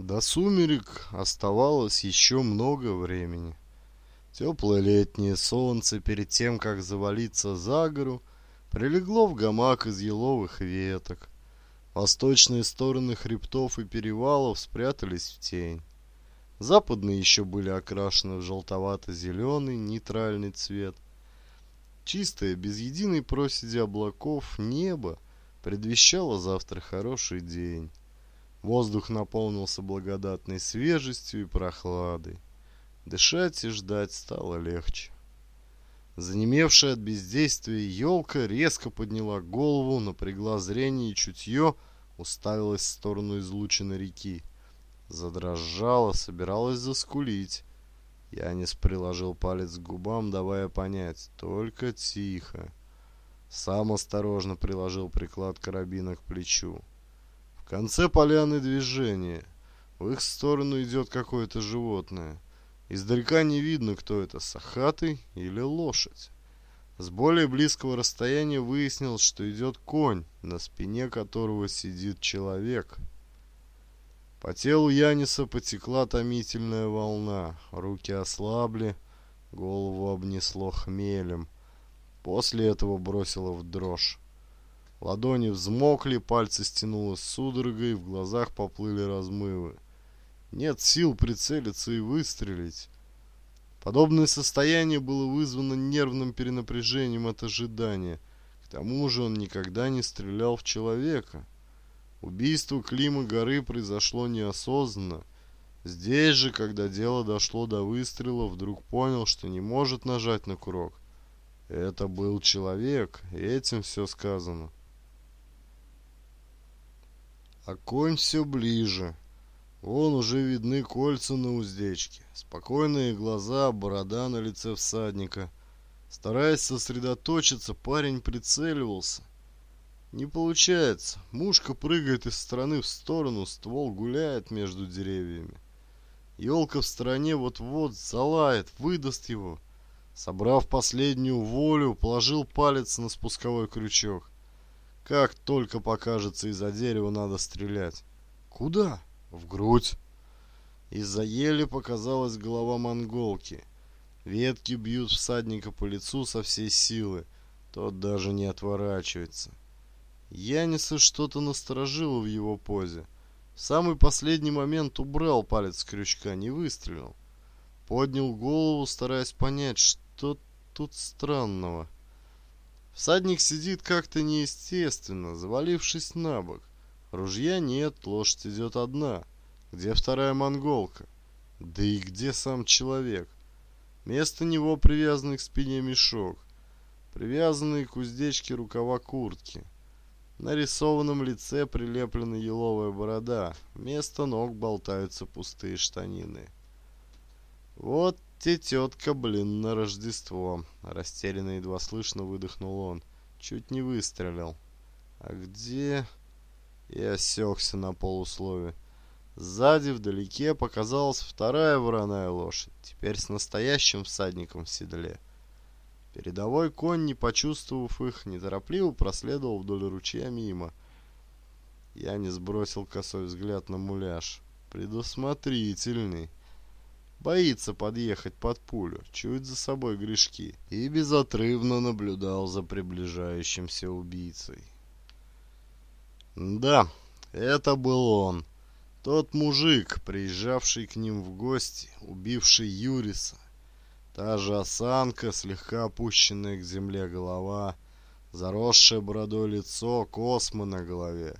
До сумерек оставалось еще много времени. Теплое летнее солнце перед тем, как завалиться за гору, прилегло в гамак из еловых веток. Восточные стороны хребтов и перевалов спрятались в тень. Западные еще были окрашены в желтовато-зеленый нейтральный цвет. Чистое, без единой проседи облаков небо предвещало завтра хороший день. Воздух наполнился благодатной свежестью и прохладой. Дышать и ждать стало легче. Занемевшая от бездействия елка резко подняла голову, напрягла зрение и чутье, уставилась в сторону излучины реки. Задрожала, собиралась заскулить. Янис приложил палец к губам, давая понять, только тихо. Сам осторожно приложил приклад карабина к плечу конце поляны движение. В их сторону идет какое-то животное. Издалека не видно, кто это, сахаты или лошадь. С более близкого расстояния выяснилось, что идет конь, на спине которого сидит человек. По телу Яниса потекла томительная волна, руки ослабли, голову обнесло хмелем. После этого бросило в дрожь. Ладони взмокли, пальцы стянуло судорогой, в глазах поплыли размывы. Нет сил прицелиться и выстрелить. Подобное состояние было вызвано нервным перенапряжением от ожидания. К тому же он никогда не стрелял в человека. Убийство Клима Горы произошло неосознанно. Здесь же, когда дело дошло до выстрела, вдруг понял, что не может нажать на курок. Это был человек, и этим все сказано. Огонь все ближе. Вон уже видны кольца на уздечке, спокойные глаза, борода на лице всадника. Стараясь сосредоточиться, парень прицеливался. Не получается. Мушка прыгает из стороны в сторону, ствол гуляет между деревьями. Елка в стороне вот-вот залает, выдаст его. Собрав последнюю волю, положил палец на спусковой крючок. Как только покажется из-за дерева, надо стрелять. Куда? В грудь. Из-за ели показалась голова монголки. Ветки бьют всадника по лицу со всей силы. Тот даже не отворачивается. Яниса что-то насторожило в его позе. В самый последний момент убрал палец с крючка, не выстрелил. Поднял голову, стараясь понять, что тут странного. Всадник сидит как-то неестественно, завалившись на бок. Ружья нет, лошадь идет одна. Где вторая монголка? Да и где сам человек? Место него привязанный к спине мешок. Привязанные к уздечке рукава куртки. На рисованном лице прилеплена еловая борода. Вместо ног болтаются пустые штанины. Вот ты, тетка, блин, на Рождество!» Растерянно едва слышно выдохнул он. «Чуть не выстрелил». «А где...» И осекся на полуслове. Сзади вдалеке показалась вторая вороная лошадь, теперь с настоящим всадником в седле. Передовой конь, не почувствовав их, неторопливо проследовал вдоль ручья мимо. Я не сбросил косой взгляд на муляж. «Предусмотрительный!» Боится подъехать под пулю, чует за собой грешки и безотрывно наблюдал за приближающимся убийцей. Да, это был он. Тот мужик, приезжавший к ним в гости, убивший Юриса. Та же осанка, слегка опущенная к земле голова, заросшее бородой лицо, космы на голове,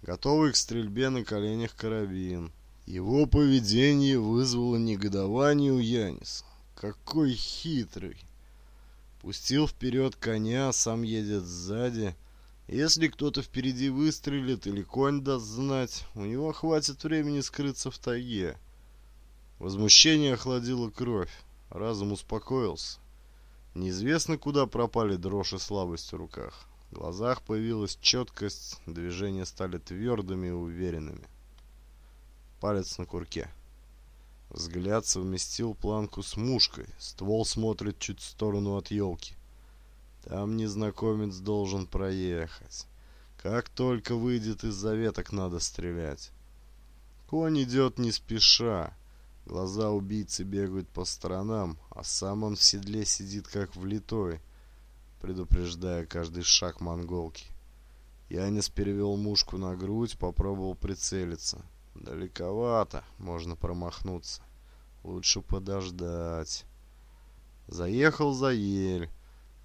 готовый к стрельбе на коленях карабин — его поведение вызвало негодование у Яниса. Какой хитрый! Пустил вперед коня, сам едет сзади. Если кто-то впереди выстрелит или конь даст знать, у него хватит времени скрыться в тайге. Возмущение охладило кровь. Разум успокоился. Неизвестно, куда пропали дрожь и слабость в руках. В глазах появилась четкость, движения стали твердыми и уверенными палец на курке. Взгляд совместил планку с мушкой, ствол смотрит чуть в сторону от елки. Там незнакомец должен проехать. Как только выйдет из заветок, надо стрелять. Конь идет не спеша. Глаза убийцы бегают по сторонам, а сам он в седле сидит как влитой, предупреждая каждый шаг монголки. Янис перевел мушку на грудь, попробовал прицелиться. Далековато, можно промахнуться. Лучше подождать. Заехал за ель.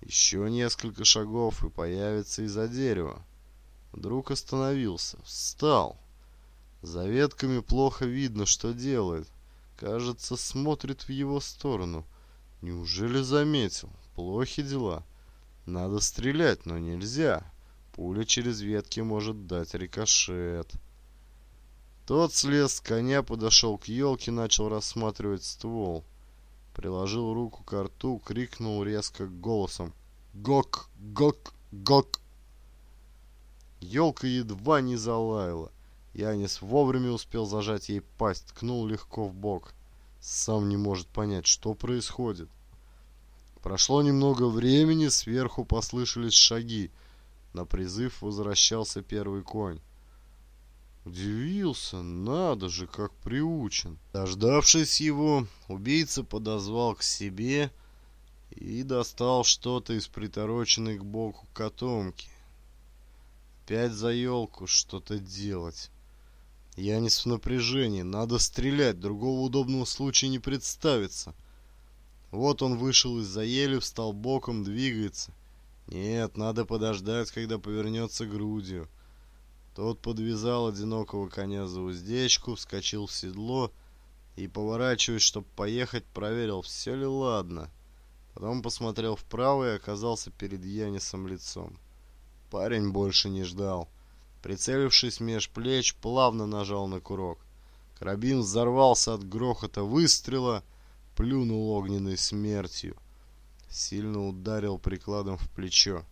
Еще несколько шагов и появится из-за дерева. Вдруг остановился. Встал. За ветками плохо видно, что делает. Кажется, смотрит в его сторону. Неужели заметил? Плохи дела. Надо стрелять, но нельзя. Пуля через ветки может дать рикошет. Тот слез с коня, подошел к елке, начал рассматривать ствол. Приложил руку к рту, крикнул резко голосом. «Гок! Гок! Гок!» Елка едва не залаяла. Янис вовремя успел зажать ей пасть, ткнул легко в бок. Сам не может понять, что происходит. Прошло немного времени, сверху послышались шаги. На призыв возвращался первый конь. Удивился, надо же, как приучен. Дождавшись его, убийца подозвал к себе и достал что-то из притороченной к боку котомки. Опять за елку что-то делать. Я не в напряжении, надо стрелять, другого удобного случая не представится. Вот он вышел из-за ели, встал боком, двигается. Нет, надо подождать, когда повернется грудью. Тот подвязал одинокого коня за уздечку, вскочил в седло и, поворачиваясь, чтобы поехать, проверил, все ли ладно. Потом посмотрел вправо и оказался перед Янисом лицом. Парень больше не ждал. Прицелившись меж плеч, плавно нажал на курок. Карабин взорвался от грохота выстрела, плюнул огненной смертью. Сильно ударил прикладом в плечо.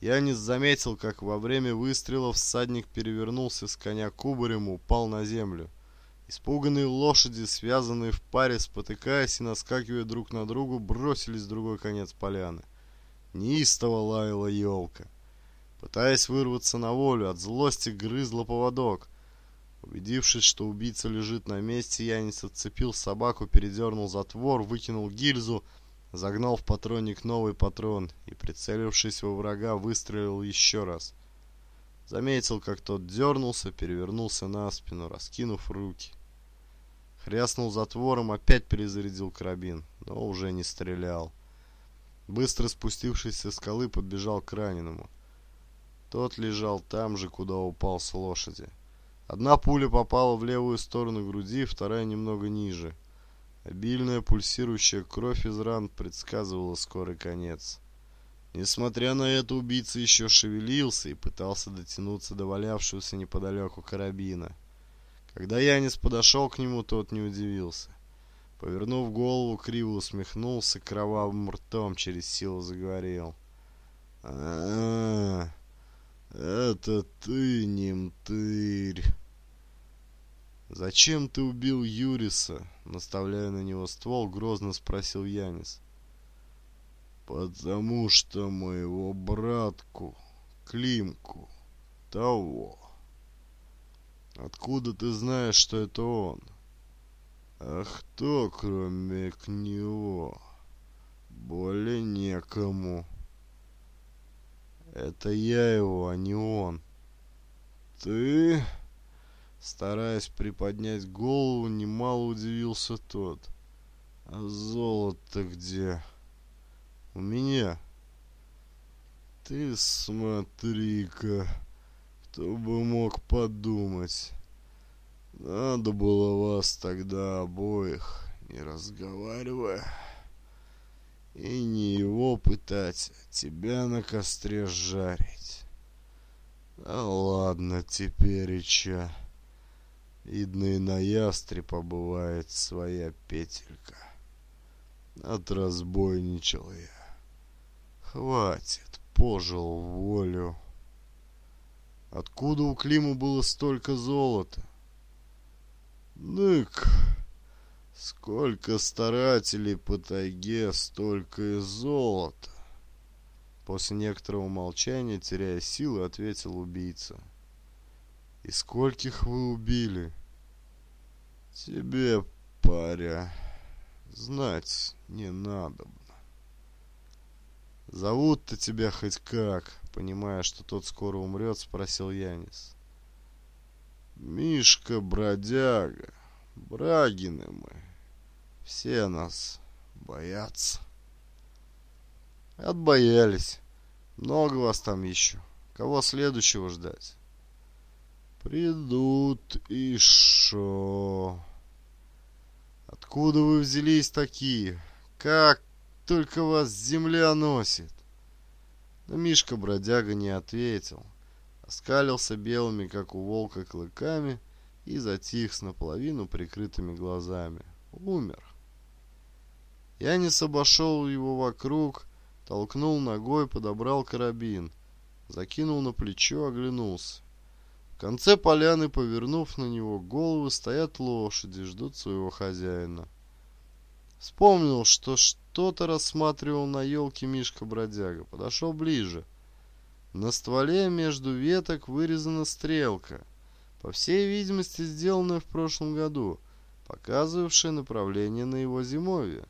Я не заметил, как во время выстрела всадник перевернулся с коня кубарем и упал на землю. Испуганные лошади, связанные в паре, спотыкаясь и наскакивая друг на другу, бросились в другой конец поляны. Неистово лаяла елка. Пытаясь вырваться на волю, от злости грызла поводок. Убедившись, что убийца лежит на месте, Янис отцепил собаку, передернул затвор, выкинул гильзу — загнал в патронник новый патрон и, прицелившись во врага, выстрелил еще раз. Заметил, как тот дернулся, перевернулся на спину, раскинув руки. Хряснул затвором, опять перезарядил карабин, но уже не стрелял. Быстро спустившись со скалы, подбежал к раненому. Тот лежал там же, куда упал с лошади. Одна пуля попала в левую сторону груди, вторая немного ниже — Обильная пульсирующая кровь из ран предсказывала скорый конец. Несмотря на это, убийца еще шевелился и пытался дотянуться до валявшегося неподалеку карабина. Когда Янис подошел к нему, тот не удивился. Повернув голову, криво усмехнулся, кровавым ртом через силу заговорил. а, -а, -а это ты, немтырь!» «Зачем ты убил Юриса?» — наставляя на него ствол, грозно спросил Янис. «Потому что моего братку, Климку, того». «Откуда ты знаешь, что это он?» «А кто, кроме к него?» «Более некому». «Это я его, а не он». «Ты...» Стараясь приподнять голову, немало удивился тот. «А золото где?» «У меня». «Ты смотри-ка, кто бы мог подумать. Надо было вас тогда обоих, не разговаривая, и не его пытать, а тебя на костре жарить». «Да ладно теперь, Ича». Видно, на ястре побывает своя петелька. Отразбойничал я. Хватит, пожил волю. Откуда у Клима было столько золота? Нык, сколько старателей по тайге, столько и золота. После некоторого молчания, теряя силы, ответил убийца. — «И скольких вы убили?» «Тебе, паря, знать не надо. Зовут-то тебя хоть как?» Понимая, что тот скоро умрет, спросил Янис. «Мишка-бродяга, брагины мы, все нас боятся». «Отбоялись. Много вас там еще. Кого следующего ждать?» Придут и шо? Откуда вы взялись такие? Как только вас земля носит? Но Мишка-бродяга не ответил. Оскалился белыми, как у волка, клыками и затих с наполовину прикрытыми глазами. Умер. Я не обошел его вокруг, толкнул ногой, подобрал карабин, закинул на плечо, оглянулся. В конце поляны, повернув на него голову, стоят лошади, ждут своего хозяина. Вспомнил, что что-то рассматривал на елке Мишка-бродяга. Подошел ближе. На стволе между веток вырезана стрелка, по всей видимости сделанная в прошлом году, показывавшая направление на его зимовье.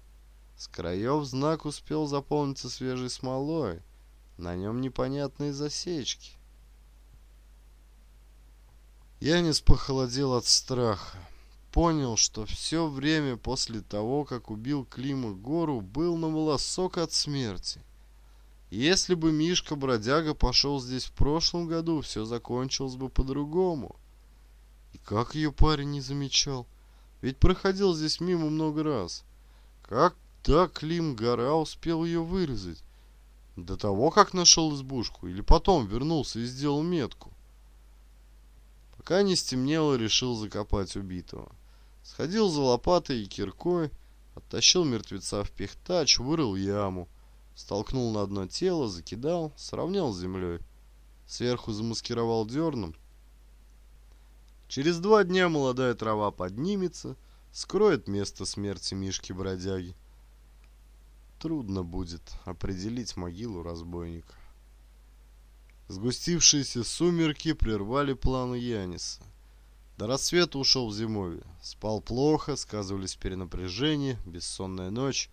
С краев знак успел заполниться свежей смолой, на нем непонятные засечки. Я не спохолодел от страха. Понял, что все время после того, как убил Клима Гору, был на волосок от смерти. Если бы Мишка-бродяга пошел здесь в прошлом году, все закончилось бы по-другому. И как ее парень не замечал? Ведь проходил здесь мимо много раз. Как так Клим Гора успел ее вырезать? До того, как нашел избушку, или потом вернулся и сделал метку? Пока не стемнело, решил закопать убитого. Сходил за лопатой и киркой, оттащил мертвеца в пихтач, вырыл яму. Столкнул на дно тело, закидал, сравнял с землей. Сверху замаскировал дерном. Через два дня молодая трава поднимется, скроет место смерти Мишки-бродяги. Трудно будет определить могилу разбойника. Сгустившиеся сумерки прервали планы Яниса. До рассвета ушел в зимовье. Спал плохо, сказывались перенапряжение, бессонная ночь,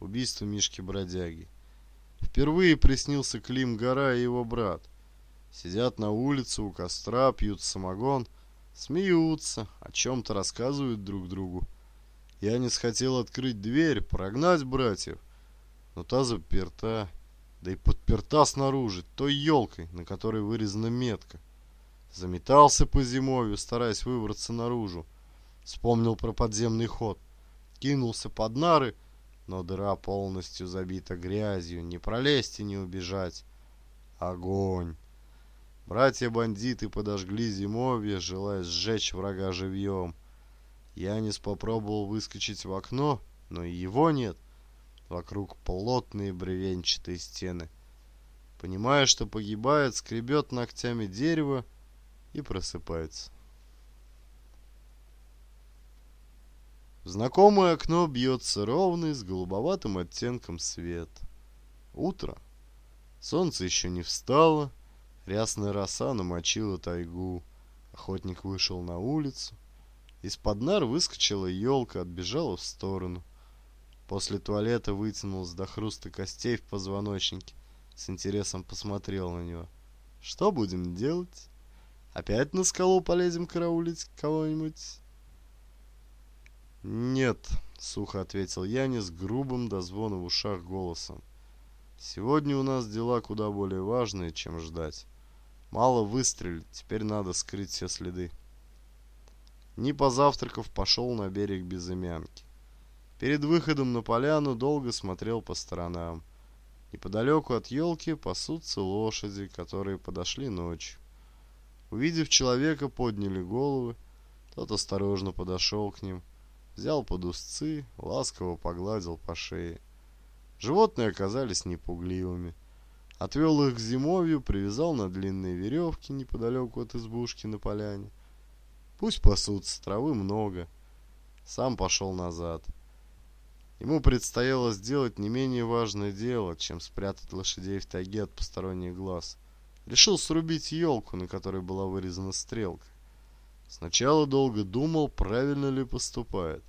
убийство Мишки-бродяги. Впервые приснился Клим Гора и его брат. Сидят на улице у костра, пьют самогон, смеются, о чем-то рассказывают друг другу. Янис хотел открыть дверь, прогнать братьев, но та заперта да и подперта снаружи той елкой, на которой вырезана метка. Заметался по зимовью, стараясь выбраться наружу. Вспомнил про подземный ход. Кинулся под нары, но дыра полностью забита грязью. Не пролезть и не убежать. Огонь! Братья-бандиты подожгли зимовье, желая сжечь врага живьем. Янис попробовал выскочить в окно, но и его нет — Вокруг плотные бревенчатые стены. Понимая, что погибает, скребет ногтями дерево и просыпается. В знакомое окно бьется ровный с голубоватым оттенком свет. Утро. Солнце еще не встало. Рясная роса намочила тайгу. Охотник вышел на улицу. Из-под нар выскочила елка, отбежала в сторону. После туалета вытянулась до хруста костей в позвоночнике. С интересом посмотрел на него. «Что будем делать? Опять на скалу полезем караулить кого-нибудь?» «Нет», — сухо ответил Яни с грубым до звона в ушах голосом. «Сегодня у нас дела куда более важные, чем ждать. Мало выстрелить, теперь надо скрыть все следы». Не позавтракав, пошел на берег Безымянки. Перед выходом на поляну долго смотрел по сторонам. Неподалеку от елки пасутся лошади, которые подошли ночью. Увидев человека, подняли головы. Тот осторожно подошел к ним, взял под узцы, ласково погладил по шее. Животные оказались непугливыми. Отвел их к зимовью, привязал на длинные веревки неподалеку от избушки на поляне. Пусть пасутся, травы много. Сам пошел назад. — Ему предстояло сделать не менее важное дело, чем спрятать лошадей в тайге от посторонних глаз. Решил срубить елку, на которой была вырезана стрелка. Сначала долго думал, правильно ли поступает.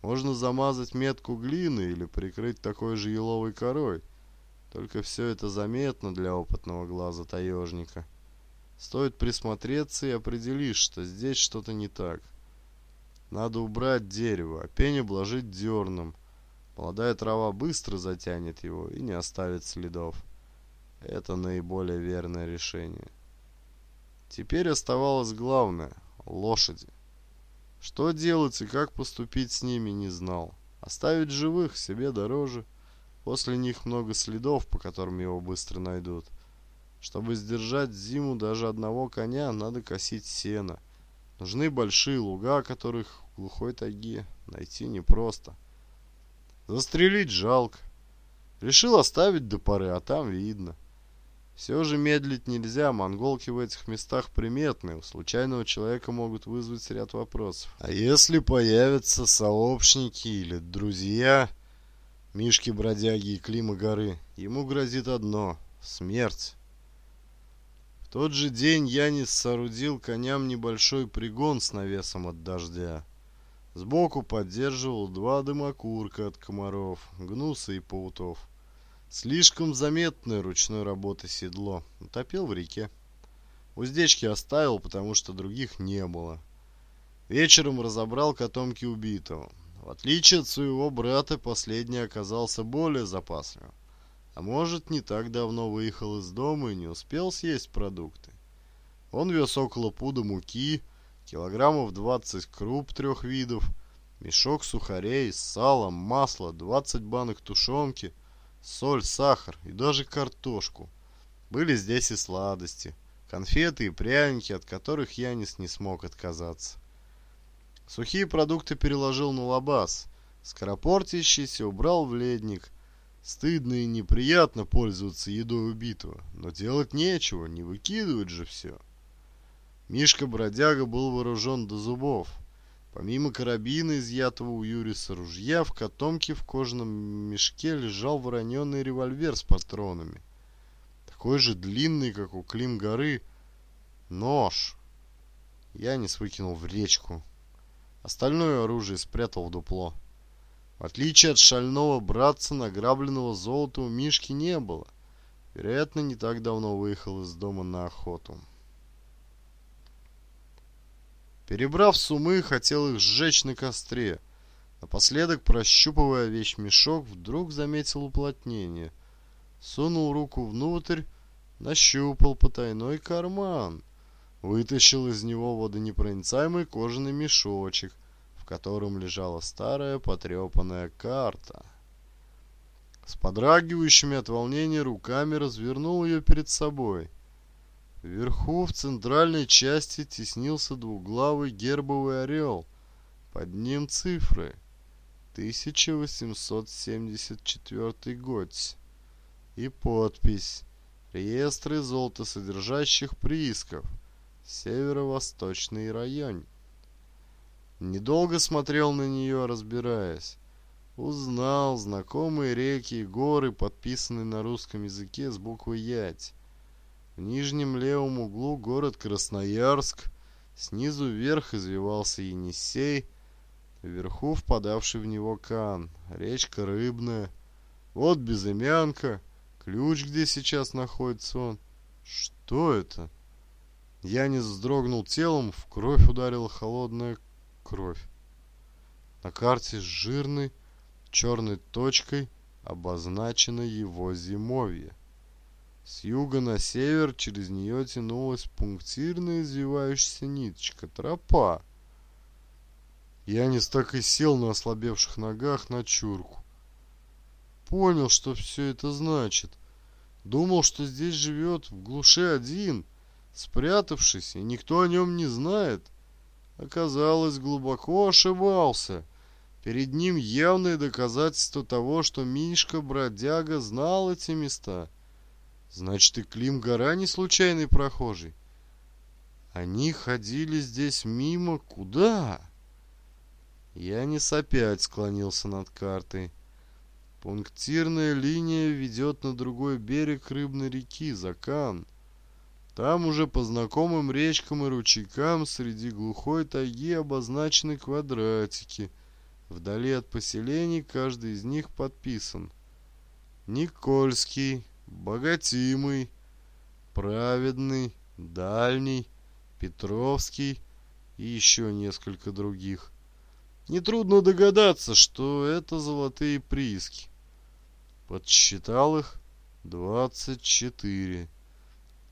Можно замазать метку глиной или прикрыть такой же еловой корой. Только все это заметно для опытного глаза таежника. Стоит присмотреться и определишь, что здесь что-то не так. Надо убрать дерево, а пень обложить дерном, Молодая трава быстро затянет его и не оставит следов. Это наиболее верное решение. Теперь оставалось главное – лошади. Что делать и как поступить с ними не знал. Оставить живых себе дороже. После них много следов, по которым его быстро найдут. Чтобы сдержать зиму даже одного коня, надо косить сено. Нужны большие луга, которых в глухой тайге найти непросто. просто. Застрелить жалко. Решил оставить до поры, а там видно. Все же медлить нельзя, монголки в этих местах приметны, у случайного человека могут вызвать ряд вопросов. А если появятся сообщники или друзья Мишки-бродяги и Клима горы, ему грозит одно — смерть. В тот же день Янис соорудил коням небольшой пригон с навесом от дождя. Сбоку поддерживал два дымокурка от комаров, гнуса и паутов. Слишком заметное ручной работы седло. Утопил в реке. Уздечки оставил, потому что других не было. Вечером разобрал котомки убитого. В отличие от своего брата, последний оказался более запасным. А может, не так давно выехал из дома и не успел съесть продукты. Он вез около пуда муки, килограммов 20 круп трех видов, мешок сухарей, сало, масло, 20 банок тушенки, соль, сахар и даже картошку. Были здесь и сладости, конфеты и пряники, от которых Янис не смог отказаться. Сухие продукты переложил на лабаз, скоропортящийся убрал в ледник. Стыдно и неприятно пользоваться едой убитого, но делать нечего, не выкидывать же все. Мишка-бродяга был вооружен до зубов. Помимо карабина, изъятого у Юриса ружья, в котомке в кожаном мешке лежал вороненный револьвер с патронами. Такой же длинный, как у Клим горы, нож. Я не выкинул в речку. Остальное оружие спрятал в дупло. В отличие от шального братца, награбленного золота у Мишки не было. Вероятно, не так давно выехал из дома на охоту. Перебрав с хотел их сжечь на костре. Напоследок, прощупывая вещь мешок, вдруг заметил уплотнение. Сунул руку внутрь, нащупал потайной карман. Вытащил из него водонепроницаемый кожаный мешочек, в котором лежала старая потрепанная карта. С подрагивающими от волнения руками развернул ее перед собой – Вверху в центральной части теснился двуглавый гербовый орел. Под ним цифры. 1874 год. И подпись. Реестры золотосодержащих приисков. Северо-восточный район. Недолго смотрел на нее, разбираясь. Узнал знакомые реки и горы, подписанные на русском языке с буквой «Ять». В нижнем левом углу город Красноярск. Снизу вверх извивался Енисей. Вверху впадавший в него Кан. Речка Рыбная. Вот безымянка. Ключ, где сейчас находится он. Что это? Янис вздрогнул телом, в кровь ударила холодная кровь. На карте с жирной черной точкой обозначено его зимовье. С юга на север через нее тянулась пунктирная извивающаяся ниточка, тропа. Янис так и сел на ослабевших ногах на чурку. Понял, что все это значит. Думал, что здесь живет в глуши один, спрятавшись, и никто о нем не знает. Оказалось, глубоко ошибался. Перед ним явное доказательство того, что Мишка-бродяга знал эти места — Значит, и Клим Гора не случайный прохожий. Они ходили здесь мимо куда? Янис опять склонился над картой. Пунктирная линия ведет на другой берег рыбной реки, Закан. Там уже по знакомым речкам и ручейкам среди глухой тайги обозначены квадратики. Вдали от поселений каждый из них подписан. Никольский, Богатимый, Праведный, Дальний, Петровский и еще несколько других. Нетрудно догадаться, что это золотые прииски. Подсчитал их 24.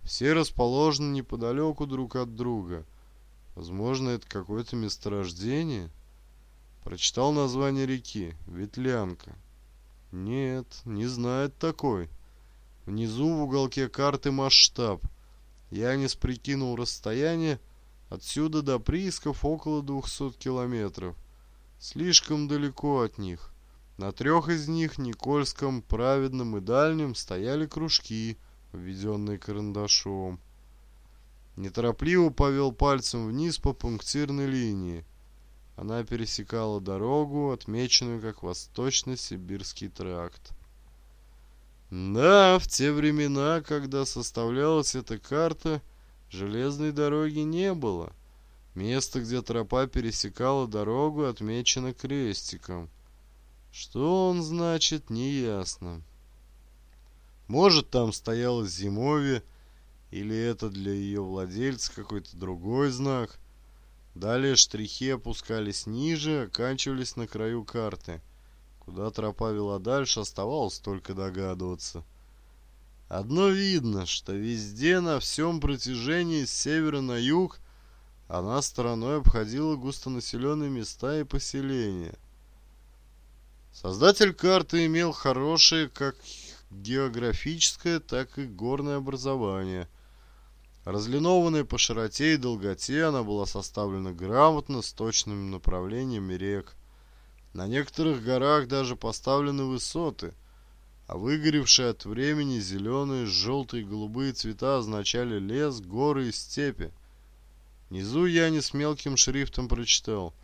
Все расположены неподалеку друг от друга. Возможно, это какое-то месторождение? Прочитал название реки. Ветлянка. Нет, не знает такой. Внизу в уголке карты масштаб. Янис прикинул расстояние отсюда до приисков около 200 километров. Слишком далеко от них. На трех из них, Никольском, Праведном и Дальнем, стояли кружки, введенные карандашом. Неторопливо повел пальцем вниз по пунктирной линии. Она пересекала дорогу, отмеченную как Восточно-Сибирский тракт. Да, в те времена, когда составлялась эта карта, железной дороги не было. Место, где тропа пересекала дорогу, отмечено крестиком. Что он значит, неясно. Может, там стояло зимовье, или это для ее владельца какой-то другой знак. Далее штрихи опускались ниже, оканчивались на краю карты – Куда тропа вела дальше, оставалось только догадываться. Одно видно, что везде на всем протяжении с севера на юг она стороной обходила густонаселенные места и поселения. Создатель карты имел хорошее как географическое, так и горное образование. Разлинованная по широте и долготе, она была составлена грамотно, с точным направлениями рек – на некоторых горах даже поставлены высоты, а выгоревшие от времени зеленые, желтые голубые цвета означали лес, горы и степи. Внизу я не с мелким шрифтом прочитал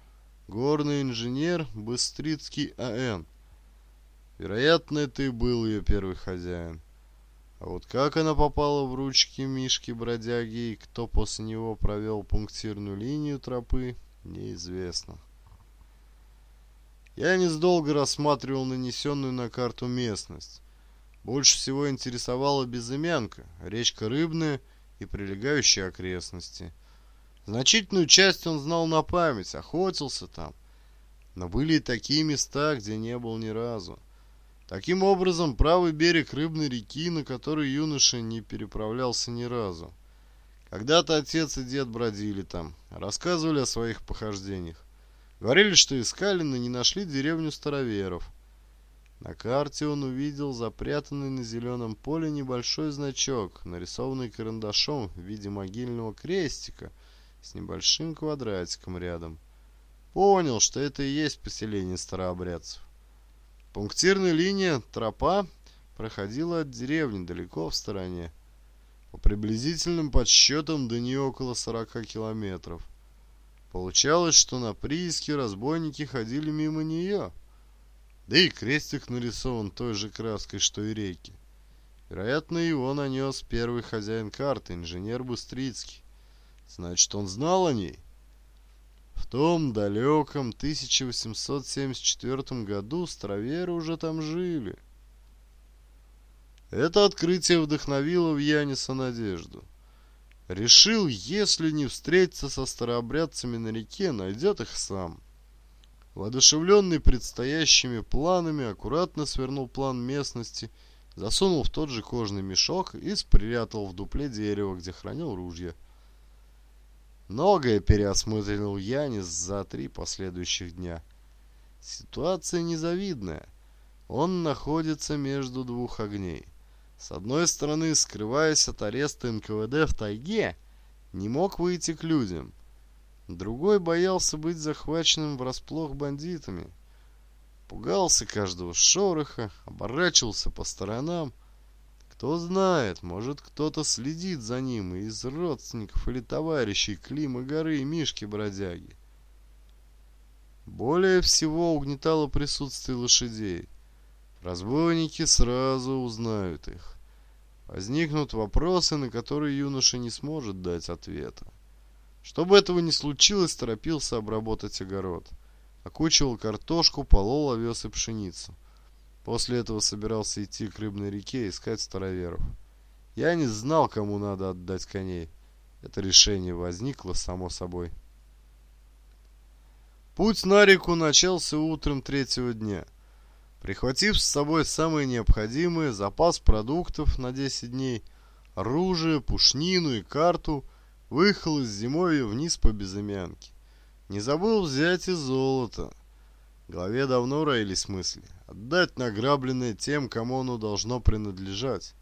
«Горный инженер Быстрицкий А.Н.» Вероятно, это и был ее первый хозяин. А вот как она попала в ручки Мишки-бродяги и кто после него провел пунктирную линию тропы, неизвестно. Я несдолго рассматривал нанесенную на карту местность. Больше всего интересовала Безымянка, речка Рыбная и прилегающие окрестности. Значительную часть он знал на память, охотился там. Но были и такие места, где не был ни разу. Таким образом, правый берег Рыбной реки, на который юноша не переправлялся ни разу. Когда-то отец и дед бродили там, рассказывали о своих похождениях. Говорили, что искали, но не нашли деревню староверов. На карте он увидел запрятанный на зеленом поле небольшой значок, нарисованный карандашом в виде могильного крестика с небольшим квадратиком рядом. Понял, что это и есть поселение старообрядцев. Пунктирная линия, тропа, проходила от деревни далеко в стороне. По приблизительным подсчетам до нее около 40 километров. Получалось, что на прииске разбойники ходили мимо нее. Да и крестик нарисован той же краской, что и реки. Вероятно, его нанес первый хозяин карты, инженер Бустрицкий. Значит, он знал о ней? В том далеком 1874 году староверы уже там жили. Это открытие вдохновило в Яниса надежду. Решил, если не встретиться со старообрядцами на реке, найдет их сам. Воодушевленный предстоящими планами, аккуратно свернул план местности, засунул в тот же кожный мешок и спрятал в дупле дерева, где хранил ружье. Многое переосмыслил Янис за три последующих дня. Ситуация незавидная. Он находится между двух огней. С одной стороны, скрываясь от ареста НКВД в тайге, не мог выйти к людям. Другой боялся быть захваченным врасплох бандитами. Пугался каждого шороха, оборачивался по сторонам. Кто знает, может кто-то следит за ним и из родственников или товарищей Клима Горы и Мишки-бродяги. Более всего угнетало присутствие лошадей – Разбойники сразу узнают их. Возникнут вопросы, на которые юноша не сможет дать ответа. Чтобы этого не случилось, торопился обработать огород. Окучивал картошку, полол, овес и пшеницу. После этого собирался идти к рыбной реке искать староверов. Я не знал, кому надо отдать коней. Это решение возникло само собой. Путь на реку начался утром третьего дня. Прихватив с собой самые необходимые запас продуктов на 10 дней, оружие, пушнину и карту, выехал из зимовья вниз по безымянке. Не забыл взять и золото. В голове давно роились мысли. Отдать награбленное тем, кому оно должно принадлежать.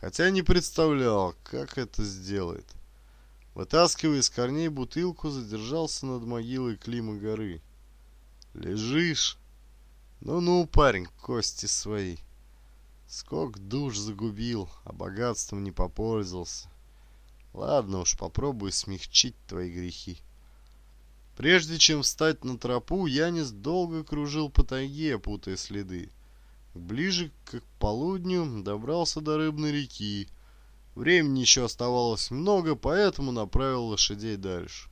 Хотя не представлял, как это сделает. Вытаскивая из корней бутылку, задержался над могилой Клима горы. «Лежишь!» Ну-ну, парень, кости свои. Сколько душ загубил, а богатством не попользовался. Ладно уж, попробую смягчить твои грехи. Прежде чем встать на тропу, Янис долго кружил по тайге, путая следы. Ближе к полудню добрался до Рыбной реки. Времени еще оставалось много, поэтому направил лошадей дальше.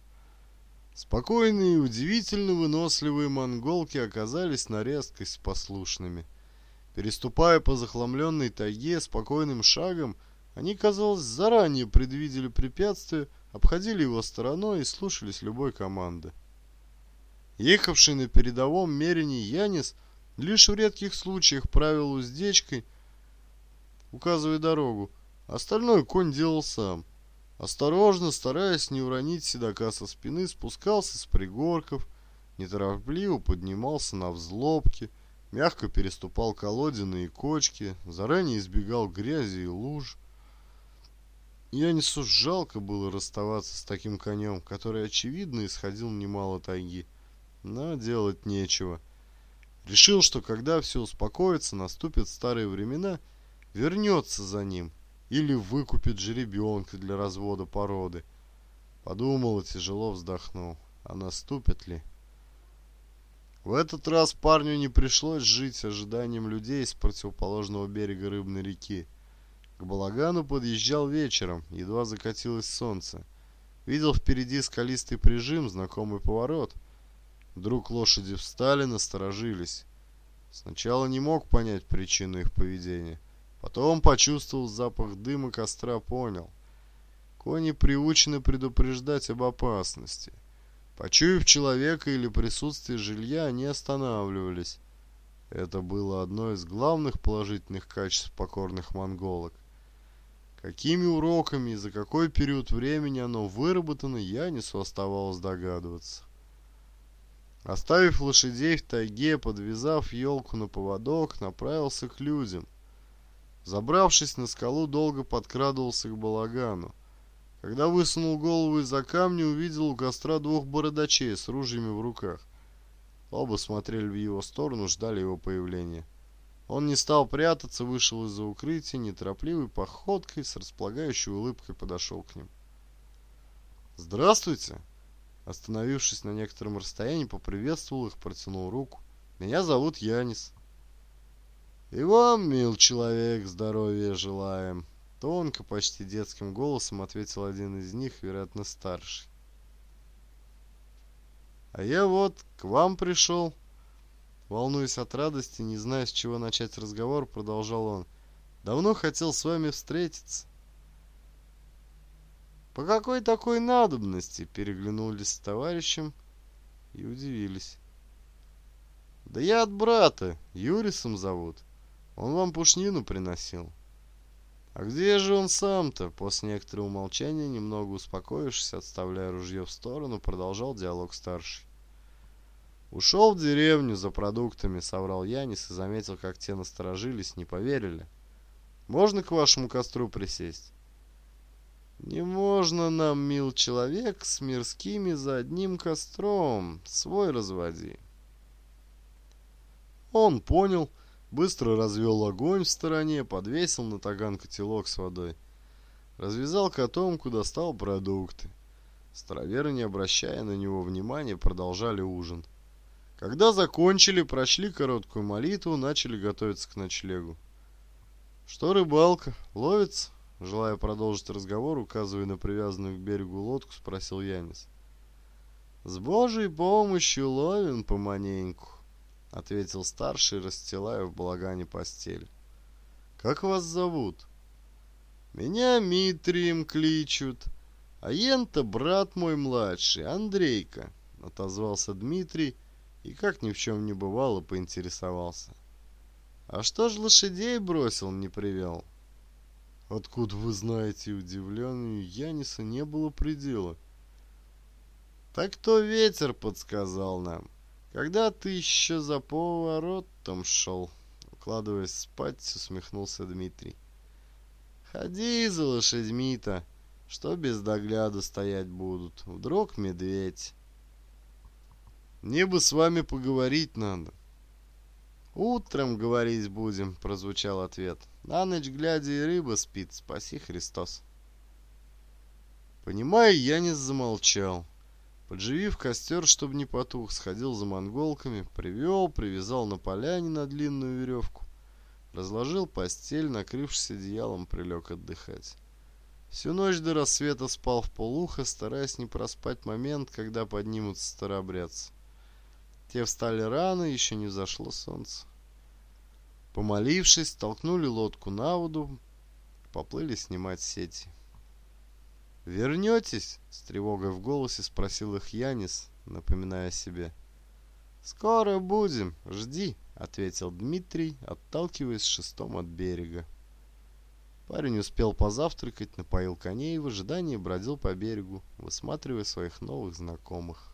Спокойные и удивительно выносливые монголки оказались на резкость послушными. Переступая по захламленной тайге спокойным шагом, они, казалось, заранее предвидели препятствие, обходили его стороной и слушались любой команды. Ехавший на передовом мерине Янис лишь в редких случаях правил уздечкой, указывая дорогу. Остальное конь делал сам. Осторожно, стараясь не уронить седока со спины, спускался с пригорков, неторопливо поднимался на взлобки, мягко переступал колодины и кочки, заранее избегал грязи и луж. Я несу жалко было расставаться с таким конем, который, очевидно, исходил немало тайги, но делать нечего. Решил, что когда все успокоится, наступят старые времена, вернется за ним — или выкупит жеребенка для развода породы. Подумал и тяжело вздохнул. А наступит ли? В этот раз парню не пришлось жить ожиданием людей с противоположного берега Рыбной реки. К Балагану подъезжал вечером, едва закатилось солнце. Видел впереди скалистый прижим, знакомый поворот. Вдруг лошади встали, насторожились. Сначала не мог понять причину их поведения – Потом почувствовал запах дыма костра, понял. Кони приучены предупреждать об опасности. Почуяв человека или присутствие жилья, они останавливались. Это было одно из главных положительных качеств покорных монголок. Какими уроками и за какой период времени оно выработано, я не оставалось догадываться. Оставив лошадей в тайге, подвязав елку на поводок, направился к людям. Забравшись на скалу, долго подкрадывался к балагану. Когда высунул голову из-за камня, увидел у костра двух бородачей с ружьями в руках. Оба смотрели в его сторону, ждали его появления. Он не стал прятаться, вышел из-за укрытия, неторопливой походкой с располагающей улыбкой подошел к ним. «Здравствуйте!» Остановившись на некотором расстоянии, поприветствовал их, протянул руку. «Меня зовут Янис. «И вам, мил человек, здоровья желаем!» Тонко, почти детским голосом ответил один из них, вероятно, старший. «А я вот к вам пришел!» Волнуясь от радости, не зная, с чего начать разговор, продолжал он. «Давно хотел с вами встретиться». «По какой такой надобности?» Переглянулись с товарищем и удивились. «Да я от брата. Юрисом зовут. Он вам пушнину приносил. А где же он сам-то? После некоторого умолчания, немного успокоившись, отставляя ружье в сторону, продолжал диалог старший. «Ушел в деревню за продуктами», — соврал Янис и заметил, как те насторожились, не поверили. «Можно к вашему костру присесть?» «Не можно нам, мил человек, с мирскими за одним костром. Свой разводи». Он понял, — Быстро развел огонь в стороне, подвесил на таган котелок с водой. Развязал котомку, достал продукты. Староверы, не обращая на него внимания, продолжали ужин. Когда закончили, прошли короткую молитву, начали готовиться к ночлегу. «Что рыбалка? ловец? Желая продолжить разговор, указывая на привязанную к берегу лодку, спросил Янис. «С Божьей помощью ловим поманеньку», — ответил старший, расстилая в балагане постель. «Как вас зовут?» «Меня Митрием кличут, а Ента брат мой младший, Андрейка», — отозвался Дмитрий и, как ни в чем не бывало, поинтересовался. «А что ж лошадей бросил, не привел?» «Откуда вы знаете?» — удивлению Яниса не было предела. «Так то ветер подсказал нам». Когда ты еще за поворотом шел, укладываясь спать, усмехнулся Дмитрий. Ходи за лошадьми-то, что без догляда стоять будут. Вдруг медведь. Мне бы с вами поговорить надо. Утром говорить будем, прозвучал ответ. На ночь глядя и рыба спит, спаси Христос. Понимаю, я не замолчал. Подживив костер, чтобы не потух, сходил за монголками, привел, привязал на поляне на длинную веревку. Разложил постель, накрывшись одеялом, прилег отдыхать. Всю ночь до рассвета спал в полухо, стараясь не проспать момент, когда поднимутся старобрядцы. Те встали рано, еще не взошло солнце. Помолившись, толкнули лодку на воду, поплыли снимать сети. «Вернетесь?» — с тревогой в голосе спросил их Янис, напоминая себе. «Скоро будем, жди», — ответил Дмитрий, отталкиваясь шестом от берега. Парень успел позавтракать, напоил коней и в ожидании бродил по берегу, высматривая своих новых знакомых.